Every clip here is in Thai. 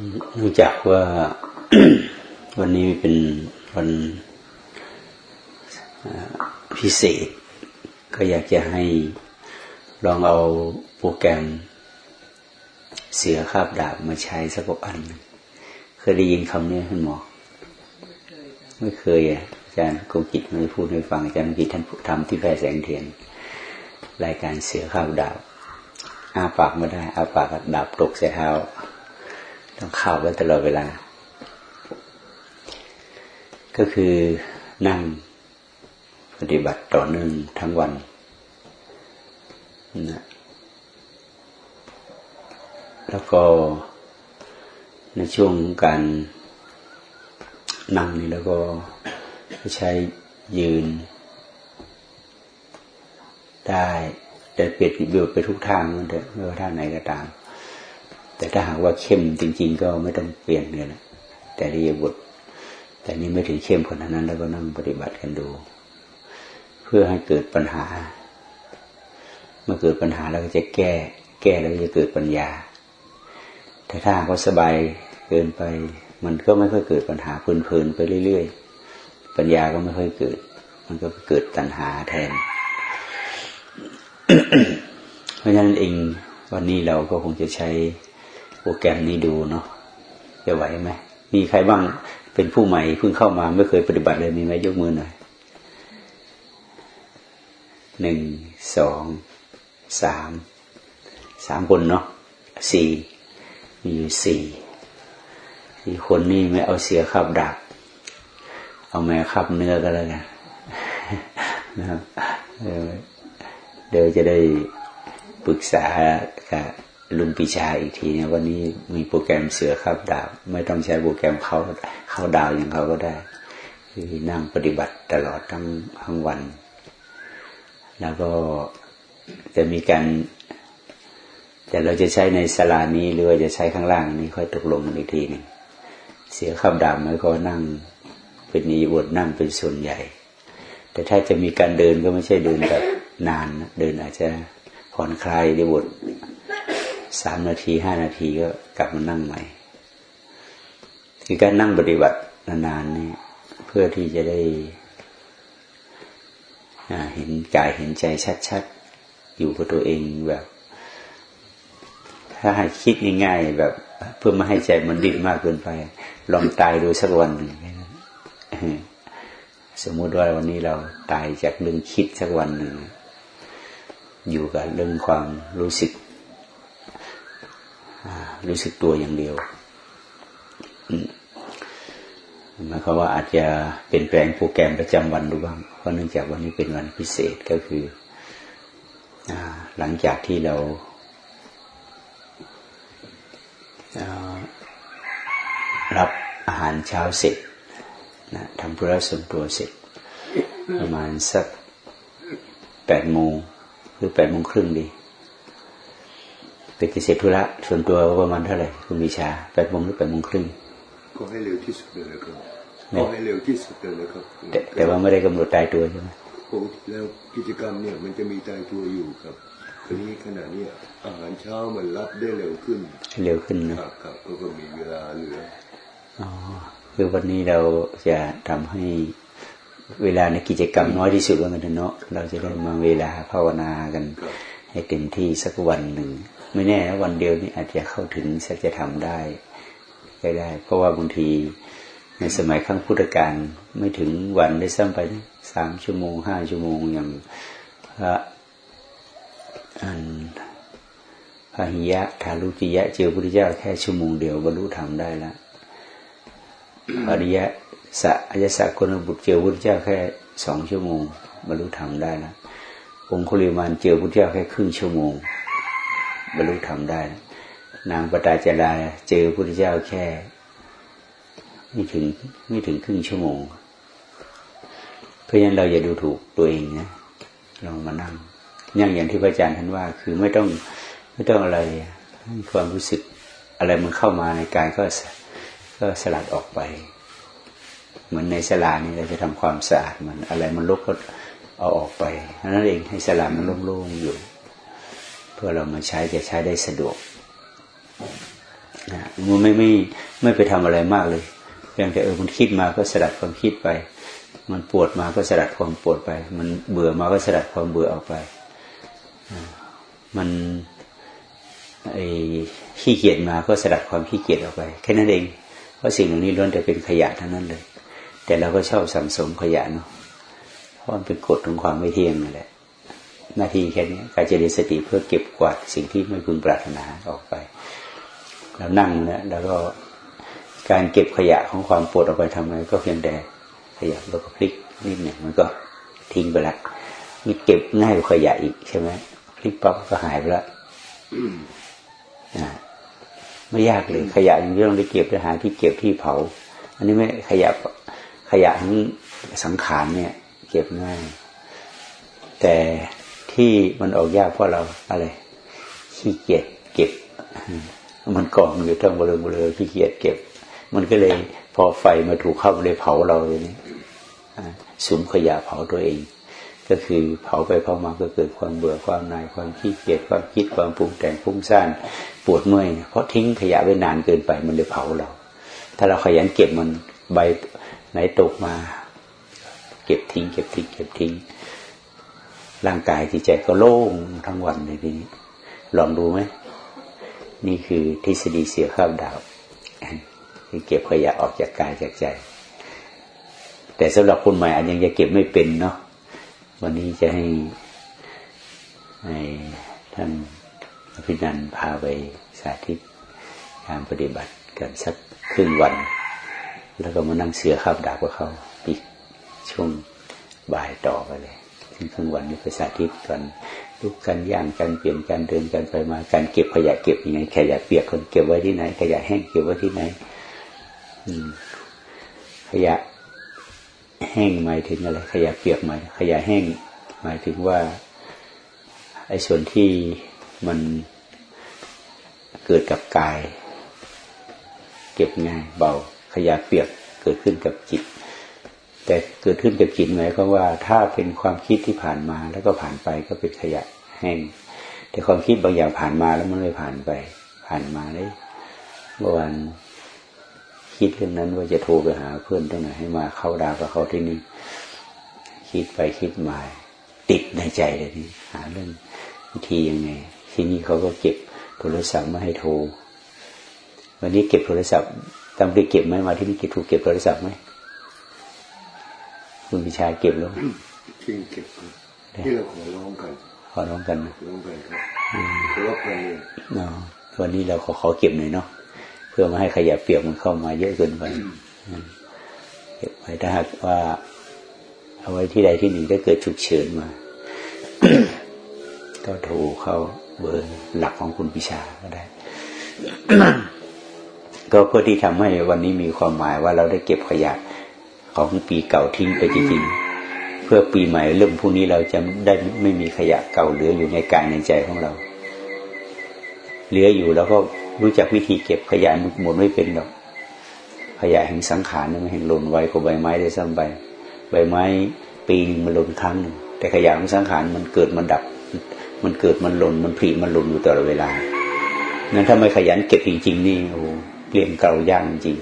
เนื่องจากว่าวันนี้เป็นวันพิเศษ ก็อยากจะให้ลองเอาโปรแกรมเสือคาบดาบมาใช้สักอัน เคยได้ยินคำนี้คุณหมอ ไม่เคยอะอาจารย์กงกิจไม่พูดให้ฟังอาจารย์กงกิจท่านทำที่แพร่แสงเทียน รายการเสือคาบดาบอาปากไม่ได้อาปากดาบตกใส่เท้า ต้องเข้าไว้ตลอดเวลา ก็คือนั่งปฏิบัติต่อเนื่องทั้งวันนะแล้วก็ในช่วงการนั่งนี่แล้วก็ใช้ยืน ได้แต่เปลี่ยนเบลไปทุกทางนั่นเถอะไม่ว่าท่าไหนก็ตาม แต่ถ้าหากว่าเข้มจริง ๆ ก็ไม่ต้องเปลี่ยนเลยนะแต่รียบทแต่นี้ไม่ถึงเข้มขนาดนั้น แล้วก็นั่งปฏิบัติกันดู เพื่อให้เกิดปัญหา เมื่อเกิดปัญหาเราก็จะแก้ แก้แล้วจะเกิดปัญญา แต่ถ้าเขาสบายเกินไป มันก็ไม่ค่อยเกิดปัญหาเพลินๆไปเรื่อยๆ ปัญญาก็ไม่ค่อยเกิด มันก็เกิดตัณหาแทน เพราะฉะนั้นเองวันนี้เราก็คงจะใช้ โปรแกรมนี้ดูเนาะจะไหวไหมมีใครบ้างเป็นผู้ใหม่เพิ่งเข้ามาไม่เคยปฏิบัติเลยมีไหมยกมือหน่อยหนึ่งสองสามสามคนเนาะสี่มีอยู่สี่สี่คนนี่ไม่เอาเสียขับดัก เอาแม่ขับเนื้อก็แล้วกันนะครับเดี๋ยวจะได้ปรึกษากับ ลุงปิชาอีกทีเนี่ยวันนี้มีโปรแกรมเสือขับดาว ไม่ต้องใช้โปรแกรมเขาเข้าดาวอย่างเขาก็ได้คือนั่งปฏิบัติตลอดทั้งทั้งวัน แล้วก็จะมีการ แต่เราจะใช้ในสลานี้หรือว่าจะใช้ข้างล่างนี้ค่อยตกลงอีกทีหนึ่งเสียขับดาวไม่ก็นั่งเป็นนิวดนั่งเป็นส่วนใหญ่ แต่ถ้าจะมีการเดินก็ไม่ใช่เดินแบบนาน เดินอาจจะผ่อนคลายได้บท สามนาทีห้านาทีก็กลับมานั่งใหม่คือการนั่งปฏิบัตินานๆนี่เพื่อที่จะได้เห็นกายเห็นใจชัดๆ อยู่กับตัวเองแบบ ถ้าให้คิดง่าย ๆ แบบ เพื่อไม่ให้ใจมันดิ้นมากเกินไป ลองตายดูสักวันหนึ่งสมมุติว่าวันนี้เราตายจากเรื่องคิดสักวันหนึ่งอยู่กับเรื่องความรู้สึก รู้สึกตัวอย่างเดียวหมายความว่าอาจจะเป็นแปลงโปรแกรมประจำวันดูบ้าง เพราะเนื่องจากวันนี้เป็นวันพิเศษก็คืออหลังจากที่เรารับอาหารเช้าเสร็จนะทำธุระส่วนตัวเสร็จ ประมาณสักแปดโมงหรือแปดโมงครึ่งดี เป็นเสร็จธุระส่วนตัวประมาณเท่าไหร่คุณวิชาแปดโมงหรือแปดโมงครึ่งก็ให้เร็วที่สุดเลยครับก็ให้เร็วที่สุดเลยครับแต่แต่ว่าไม่ได้กำหนดตายตัวใช่ไหมปกติแล้วกิจกรรมเนี่ยมันจะมีตายตัวอยู่ครับทีนี้ขณะนี้อาหารเช้ามันรับได้เร็วขึ้น เร็วขึ้นนะครับครับก็มีเวลาเหลืออ๋อคือวันนี้เราจะทำให้เวลาในกิจกรรมน้อยที่สุดว่ากันเนาะเราจะได้มาเวลาภาวนากัน ให้เต็มที่สักวันหนึ่ง ไม่แน่นะวันเดียวนี้อาจจะเข้าถึงสัจธรรมได้ก็ได้ เพราะว่าบางทีในสมัยขั้งพุทธกาลไม่ถึงวันได้ซ้ำไปสามชั่วโมงห้าชั่วโมงอย่างพระอันพระหิยะทารุจิยะ เจอพระพุทธเจ้าแค่ชั่วโมงเดียวบรรลุธรรมได้แล้วอริยะสะอายสะคนบุตรเจอพุทธเจ้าแค่สองชั่วโมงบรรลุธรรมได้แล้วองคุลิมานเจอพุทธเจ้าแค่ครึ่งชั่วโมง บรรลุธรรมได้ นางปตาจดาเจอพุทธเจ้าแค่ไม่ถึงไม่ถึงครึ่งชั่วโมง เพราะฉะนั้นเราอย่าดูถูกตัวเองนะลองมานั่งอย่างอย่างที่พระอาจารย์ท่านว่า คือไม่ต้องไม่ต้องอะไรความรู้สึกอะไรมันเข้ามาในกายก็ก็สลัดออกไป เหมือนในสลานี่เราจะทำความสะอาดมันอะไรมันลกก็เอาออกไปนั่นเองให้สลามันโล่งๆอยู่ พื่อเรามาใช้จะใช้ได้สะดวกมันไม่ไม่ไม่ไปทำอะไรมากเลยเพียงแต่เออมันคิดมาก็สลัดความคิดไป มันปวดมาก็สลัดความปวดไป มันเบื่อมาก็สลัดความเบื่อออกไป มันไอ้ขี้เกียจมาก็สลัดความขี้เกียจออกไป แค่นั้นเองเพราะสิ่งเหล่านี้ล้วนแต่เป็นขยะทั้งนั้นเลย แต่เราก็ชอบสังสมขยะเนาะเพราะมันเป็นกฎของความไม่เที่ยงนั่นแหละ นาทีแค่นี้การเจริญสติเพื่อเก็บกวาดสิ่งที่ไม่พึงปรารถนาออกไปเรานั่งนะแล้วก็การเก็บขยะของความปวดออกไปทำไมก็เพียงแต่ขยะแล้วก็พลิกนิดหนึ่งมันก็ทิ้งไปละมีเก็บง่ายกว่าขยะอีกใช่ไหมพลิกปั๊บก็หายไปละไม่ยากเลยขยะอย่างที่เราได้เก็บไปหาที่เก็บที่เผา อันนี้ไม่ขยะขยะทั้งสังขารเนี่ย เก็บง่าย แต่ ที่มันออกยากเพราะเราอะไรขี้เกียจเก็บ มันกองอยู่ทั้งบริเวณเลยขี้เกียจเก็บ มันก็เลยพอไฟมาถูกเข้าเลยเผาเราเลยนี่สุมขยะเผาตัวเอง ก็คือเผาไปเผามาก็เกิดความเบื่อความนายความขี้เกียจความคิดความปรุงแต่งพุ่งซ่านปวดเมื่อยเพราะทิ้งขยะไว้นานเกินไปมันเลยเผาเรา ถ้าเราขยันเก็บมันใบไหนตกมา เก็บทิ้ง เก็บทิ้งเก็บทิ้ง ร่างกายจิตใจก็โล่งทั้งวันเลยทีนี้ลองดูไหมนี่คือทฤษฎีเสียข้าวดาวคือเก็บขยะออกจากกายจากใจ แต่สำหรับคนใหม่อาจยังจะเก็บไม่เป็นเนาะวันนี้จะให้ให้ท่านอภินันพาไปสาธิตการปฏิบัติกันสักครึ่งวัน แล้วก็มานั่งเสือข้าวดาบกับเขาอีกช่วงบ่ายต่อไปเลย ทั้งวันนี้ไปสาธิตกันลุกกันย่างกันเปลี่ยนกันเดินกันไปมาการเก็บขยะเก็บยังไงขยะเปียกคนเก็บไว้ที่ไหน ขยะแห้งเก็บไว้ที่ไหนขยะแห้งหมายถึงอะไร ขยะเปียกหมายขยะแห้งหมายถึงว่าไอ้ส่วนที่มันเกิดกับกาย เก็บง่ายเบาขยะเปียกเกิดขึ้นกับจิต แต่เกิดขึ้นกับจิตหมายก็ว่า ถ้าเป็นความคิดที่ผ่านมาแล้วก็ผ่านไปก็เป็นขยะแห้ง แต่ความคิดบางอย่างผ่านมาแล้วมันไม่ผ่านไป ผ่านมาเลยเมื่อวันคิดเรื่องนั้นว่าจะโทรไปหาเพื่อนตรงไหนให้มาเข้าดาวกับเขาที่นี่ คิดไปคิดมาติดในใจเลยนี่หาเรื่องวิธียังไง ที่นี่เขาก็เก็บโทรศัพท์มาให้โทร วันนี้เก็บโทรศัพท์ตั้งไปเก็บไหมมาที่นี่เก็บถูกเก็บโทรศัพท์ไหม คุณพิชาเก็บแล้วจริงเก็บที่เราขอร้องกัน ขอร้องกันร้องกันครับเพราะว่าคนนี้เนาะวันนี้เราขอขอเก็บหน่อยเนาะเพื่อมาให้ขยะเปียกมันเข้ามาเยอะเกินไปเก็บไว้ถ้าหากว่า เอาไว้ที่ใดที่หนึ่งก็เกิดฉุกเฉินมา ก็โทรเข้าเบอร์หลักของคุณพิชาก็ได้ก็เพื่อที่ทำให้วันนี้มีความหมายว่าเราได้เก็บขยะ ของปีเก่าทิ้งไปจริงๆเพื่อปีใหม่เริ่มพรุ่งนี้เราจะได้ไม่มีขยะเก่าเหลืออยู่ในกายในใจของเรา เหลืออยู่แล้วก็รู้จักวิธีเก็บขยะหมดไม่เป็นหรอกขยะแห่งสังขารนี่มันแห่งหล่นไวกว่าใบไม้ได้ซ้ำใบใบไม้ปีนึงมันหล่นครั้งหนึ่งแต่ขยะของสังขารมันเกิดมันดับ มันเกิดมันหล่นมันผลิมันหล่นอยู่ตลอดเวลานั้นถ้าไม่ขยันเก็บจริงๆนี่โอ้เปลี่ยนเก่ายากจริง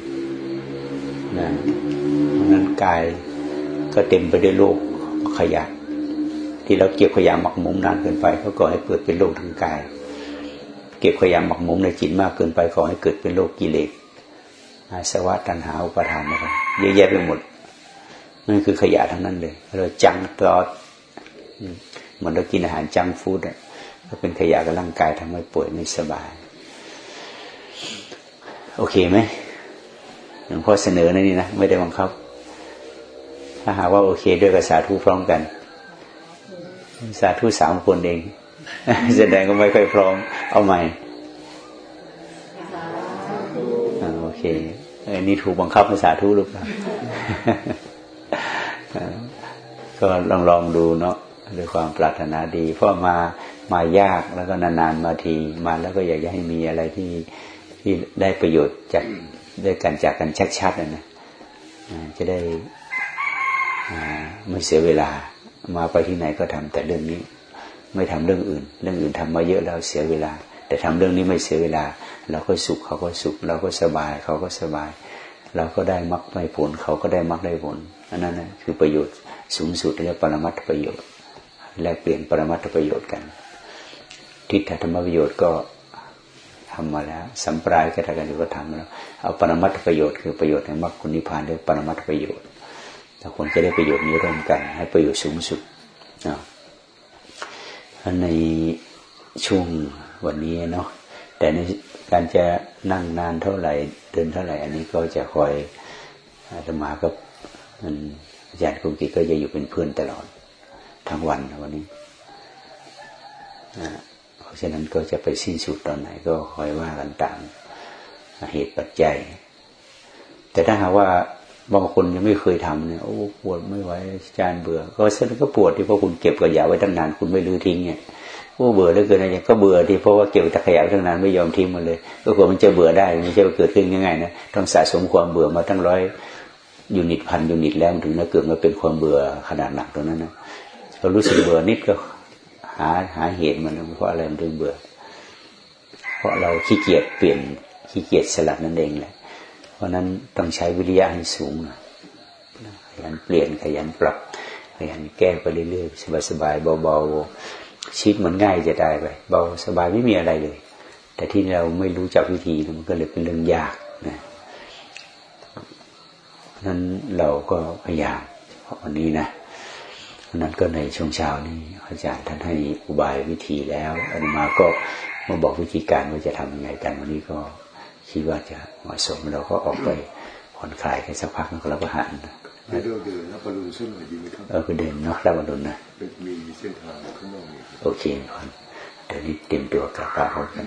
นะ กาย ก็เต็มไปด้วยโรคขยะ ที่เราเก็บขยะหมักหมมนานเกินไปก็ก่อให้เกิดเป็นโรคทางกาย เก็บขยะหมักหมมในจิตมากเกินไปก่อให้เกิดเป็นโรคกิเลสอาสวะตัณหาอุปทานนะครับเยอะแยะไปหมดนั่นคือขยะทั้งนั้นเลยเราจังตลอดเหมือนเรากินอาหารจังฟู้ดอะก็เป็นขยะกับร่างกายทำให้ป่วยไม่สบาย โอเคไหมหลวงพ่อเสนอในนี้นะ ไม่ได้บังคับ ถ้าหาว่าโอเคด้วยกับสาธุพร้อมกัน สาธุสามคนเองแสดงก็ไม่ค่อยพร้อม เอาใหม่โอเคอันนี้ถูกบังคับภาษาทูหรือเปล่าก็ลองลองดูเนาะด้วยความปรารถนาดี เพราะมามายากแล้วก็นานๆมาทีมาแล้วก็อยากจะให้มีอะไรที่ที่ได้ประโยชน์จากด้วยกันจากกันชัดๆนะนะจะได้ ไม่เสียเวลามาไปที่ไหนก็ทำแต่เรื่องนี้ ไม่ทำเรื่องอื่น เรื่องอื่นทำมาเยอะแล้วเสียเวลา แต่ทำเรื่องนี้ไม่เสียเวลา เราก็สุขเขาก็สุข เราก็สบาย เขาก็สบาย เราก็ได้มรรคได้ผล เขาก็ได้มรรคได้ผลอันนั้นนะคือประโยชน์สูงสุดเรียกปรมัตถประโยชน์แลกเปลี่ยนปรมัตถประโยชน์กัน ทิฏฐธรรมประโยชน์ก็ทำมาแล้ว สัมปรายก็ทำกันก็ทำแล้วเอาปรมัตถประโยชน์คือประโยชน์ในมรรคคุณนิพพานเรียกปรมัตถประโยชน์ แต่คนจะได้ประโยชน์นี้ร่วมกัน ให้ประโยชน์สูงสุดนะในช่วงวันนี้เนาะแต่ในการจะนั่งนานเท่าไหร่เดินเท่าไหร่ อันนี้ก็จะคอยอาตมากับอาจารย์คุกิก็จะอยู่เป็นเพื่อนตลอดทั้งวันวันนี้เพราะฉะนั้นก็จะไปสิ้นสุดตอนไหนก็คอยว่ากันตามเหตุปัจจัย แต่ถ้าหากว่า บางคนยังไม่เคยทำเนี่ยโอ้ปวดไม่ไหวอาจารย์เบื่อ ก็เส้นก็ปวดที่เพราะคุณเก็บกระยาไว้ตั้งนานคุณไม่ลื้อทิ้งเนี่ยโอ้เบื่อเหลือเกินอะไรก็เบื่อที่เพราะว่าเก็บตะขยะตั้งนานไม่ยอมทิ้งมันเลย ก็กลัวมันจะเบื่อได้ไม่ใช่ว่าเกิดขึ้นง่ายๆนะต้องสะสมความเบื่อมาตั้งร้อยยูนิตพันยูนิตแล้วถึงจะเกิดมาเป็นความเบื่อขนาดหนักตรงนั้นนะเรารู้สึกเบื่อนิดก็หาหาเหตุมันเพราะอะไรมันถึงเบื่อ เพราะเราขี้เกียจเปลี่ยนขี้เกียจสลัดนั่นเองแหละ เพราะนั้นต้องใช้วิริยะให้สูงนะขยันเปลี่ยนขยันปรับขยันแก้ไปเรื่อยๆสบายๆเบาๆชีวิตมันง่ายจะได้ไปเบาสบายไม่มีอะไรเลย แต่ที่เราไม่รู้จักวิธีมันก็เลยเป็นเรื่องยากนะนั้นเราก็พยายามวันนี้นะนั้นก็ในช่วงเช้านี้อาจารย์ท่านให้อุบายวิธีแล้วอันมาก็มาบอกวิธีการว่าจะทำยังไงกันวันนี้ก็ คิดว่าจะเหมาะสมเราก็ออกไปผ่อนคลายกันสักพักแล้วก็รับประหารไม่ต้องเดินรับบอลลูนเส้นหน่อยดีไหมครับเออไปเดินเนาะรับบอลลูนนะมีเส้นทางข้างนอกนี่โอเคครับเดี๋ยวนี้เตรียมตัวกลับบ้านกัน